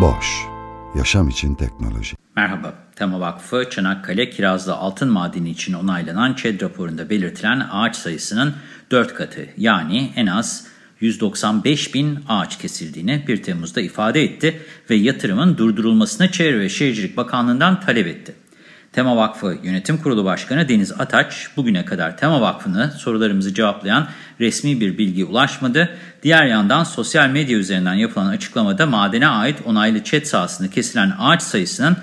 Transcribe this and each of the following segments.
Boş, yaşam için teknoloji. Merhaba, Tema Vakfı Çanakkale Kirazlı Altın Madeni için onaylanan ÇED raporunda belirtilen ağaç sayısının 4 katı yani en az 195 bin ağaç kesildiğini 1 Temmuz'da ifade etti ve yatırımın durdurulmasını Çevre ve Şehircilik Bakanlığı'ndan talep etti. Tema Vakfı Yönetim Kurulu Başkanı Deniz Ataç, bugüne kadar Tema Vakfı'nı sorularımızı cevaplayan resmi bir bilgi ulaşmadı. Diğer yandan sosyal medya üzerinden yapılan açıklamada madene ait onaylı çet sahasında kesilen ağaç sayısının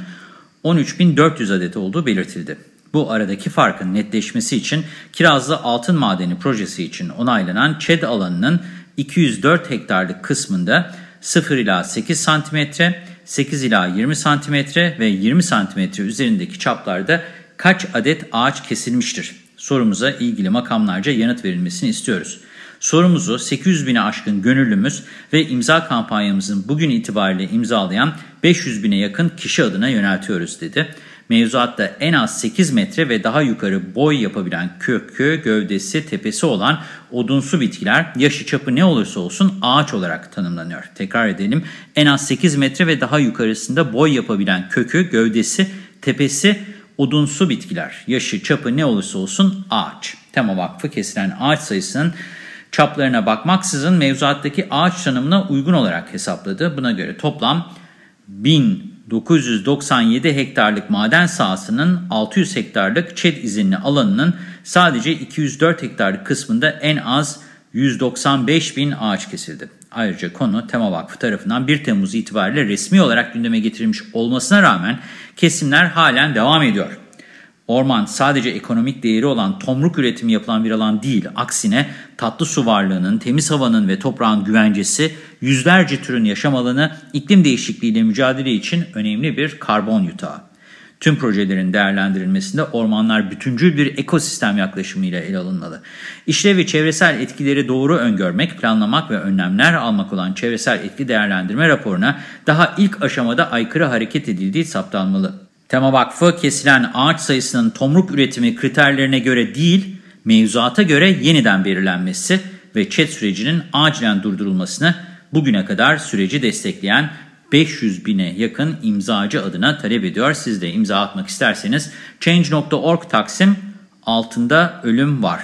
13.400 adet olduğu belirtildi. Bu aradaki farkın netleşmesi için Kirazlı Altın Madeni projesi için onaylanan ÇED alanının 204 hektarlık kısmında 0 ila 8 santimetre, 8 ila 20 santimetre ve 20 santimetre üzerindeki çaplarda kaç adet ağaç kesilmiştir? Sorumuza ilgili makamlarca yanıt verilmesini istiyoruz. Sorumuzu 800 bine aşkın gönüllümüz ve imza kampanyamızın bugün itibariyle imzalayan 500 bine yakın kişi adına yöneltiyoruz dedi. Mevzuatta en az 8 metre ve daha yukarı boy yapabilen kökü, gövdesi, tepesi olan odunsu bitkiler yaşı çapı ne olursa olsun ağaç olarak tanımlanıyor. Tekrar edelim en az 8 metre ve daha yukarısında boy yapabilen kökü, gövdesi, tepesi odunsu bitkiler yaşı çapı ne olursa olsun ağaç. Tema Vakfı kesilen ağaç sayısının çaplarına bakmaksızın mevzuattaki ağaç tanımına uygun olarak hesapladı. Buna göre toplam 1997 hektarlık maden sahasının 600 hektarlık ÇED izinli alanının sadece 204 hektarlık kısmında en az 195 bin ağaç kesildi. Ayrıca konu Tema Vakfı tarafından 1 Temmuz itibariyle resmi olarak gündeme getirilmiş olmasına rağmen kesimler halen devam ediyor. Orman sadece ekonomik değeri olan tomruk üretimi yapılan bir alan değil. Aksine tatlı su varlığının, temiz havanın ve toprağın güvencesi, yüzlerce türün yaşam alanı, iklim değişikliğiyle mücadele için önemli bir karbon yutağı. Tüm projelerin değerlendirilmesinde ormanlar bütüncül bir ekosistem yaklaşımıyla ele alınmalı. İşlev ve çevresel etkileri doğru öngörmek, planlamak ve önlemler almak olan çevresel etki değerlendirme raporuna daha ilk aşamada aykırı hareket edildiği saptanmalı. Tema Vakfı kesilen ağaç sayısının tomruk üretimi kriterlerine göre değil, mevzuata göre yeniden belirlenmesi ve ÇED sürecinin acilen durdurulmasını bugüne kadar süreci destekleyen 500 bine yakın imzacı adına talep ediyor. Siz de imza atmak isterseniz change.org taksim altında ölüm var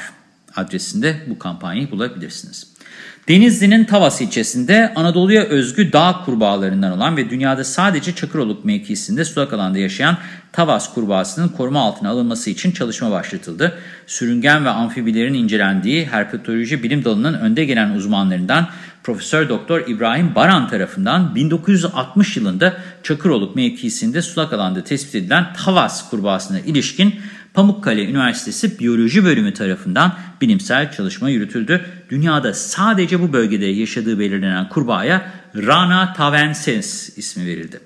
adresinde bu kampanyayı bulabilirsiniz. Denizli'nin Tavas ilçesinde Anadolu'ya özgü dağ kurbağalarından olan ve dünyada sadece Çakıroluk mevkisinde sulak alanda yaşayan Tavas kurbağasının koruma altına alınması için çalışma başlatıldı. Sürüngen ve amfibilerin incelendiği herpetoloji bilim dalının önde gelen uzmanlarından Profesör Doktor İbrahim Baran tarafından 1960 yılında Çakıroluk mevkisinde sulak alanda tespit edilen Tavas kurbağasına ilişkin Pamukkale Üniversitesi Biyoloji Bölümü tarafından bilimsel çalışma yürütüldü. Dünyada sadece bu bölgede yaşadığı belirlenen kurbağaya Rana tavensis ismi verildi.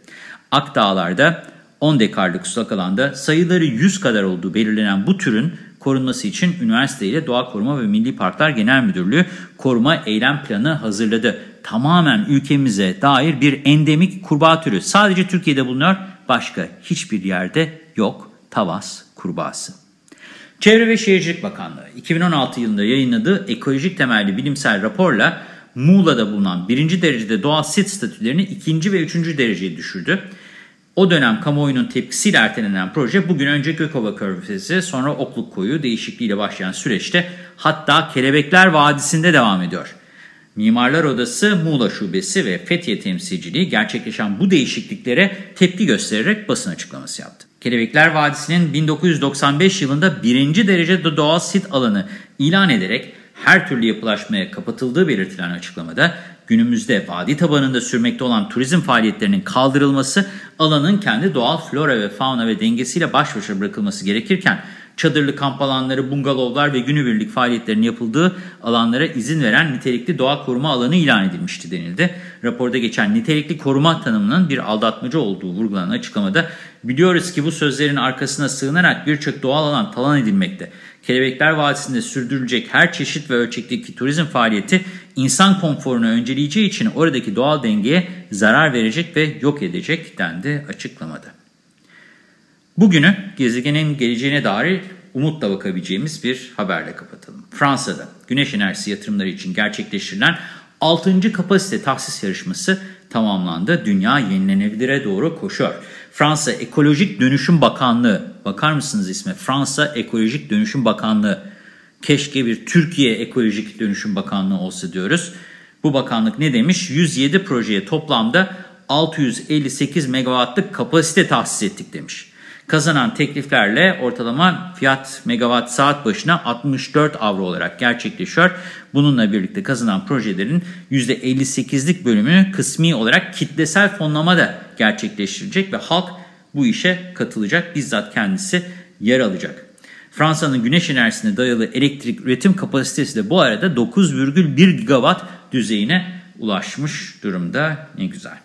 Akdağlar'da 10 dekarlık sulak alanda sayıları 100 kadar olduğu belirlenen bu türün korunması için üniversite ile Doğa Koruma ve Milli Parklar Genel Müdürlüğü koruma eylem planı hazırladı. Tamamen ülkemize dair bir endemik kurbağa türü. Sadece Türkiye'de bulunuyor, başka hiçbir yerde yok. Tavas kurbağası. Çevre ve Şehircilik Bakanlığı 2016 yılında yayınladığı ekolojik temelli bilimsel raporla Muğla'da bulunan birinci derecede doğal sit statülerini ikinci ve üçüncü dereceye düşürdü. O dönem kamuoyunun tepkisiyle ertelenen proje bugün önce Gökova Körfezi sonra Okluk Koyu değişikliğiyle başlayan süreçte hatta Kelebekler Vadisi'nde devam ediyor. Mimarlar Odası Muğla Şubesi ve Fethiye temsilciliği gerçekleşen bu değişikliklere tepki göstererek basın açıklaması yaptı. Kelebekler Vadisi'nin 1995 yılında birinci derecede doğal sit alanı ilan ederek her türlü yapılaşmaya kapatıldığı belirtilen açıklamada günümüzde vadi tabanında sürmekte olan turizm faaliyetlerinin kaldırılması, alanın kendi doğal flora ve fauna ve dengesiyle baş başa bırakılması gerekirken çadırlı kamp alanları, bungalovlar ve günübirlik faaliyetlerin yapıldığı alanlara izin veren nitelikli doğa koruma alanı ilan edilmişti denildi. Raporda geçen nitelikli koruma tanımının bir aldatmacı olduğu vurgulanan açıklamada biliyoruz ki bu sözlerin arkasına sığınarak birçok doğal alan talan edilmekte. Kelebekler Vadisi'nde sürdürülecek her çeşit ve ölçekteki turizm faaliyeti insan konforunu önceleyeceği için oradaki doğal dengeye zarar verecek ve yok edecek dendi açıklamada. Bugünü gezegenin geleceğine dair umutla bakabileceğimiz bir haberle kapatalım. Fransa'da güneş enerjisi yatırımları için gerçekleştirilen 6. kapasite tahsis yarışması tamamlandı. Dünya yenilenebilire doğru koşuyor. Fransa Ekolojik Dönüşüm Bakanlığı, bakar mısınız isme? Fransa Ekolojik Dönüşüm Bakanlığı. Keşke bir Türkiye Ekolojik Dönüşüm Bakanlığı olsa diyoruz. Bu bakanlık ne demiş? 107 projeye toplamda 658 megawattlık kapasite tahsis ettik demiş. Kazanan tekliflerle ortalama fiyat megawatt saat başına 64 avro olarak gerçekleşiyor. Bununla birlikte kazanan projelerin %58'lik bölümünü kısmi olarak kitlesel fonlama da gerçekleştirecek ve halk bu işe katılacak. Bizzat kendisi yer alacak. Fransa'nın güneş enerjisine dayalı elektrik üretim kapasitesi de bu arada 9,1 gigawatt düzeyine ulaşmış durumda. Ne güzel.